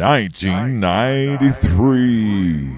1993.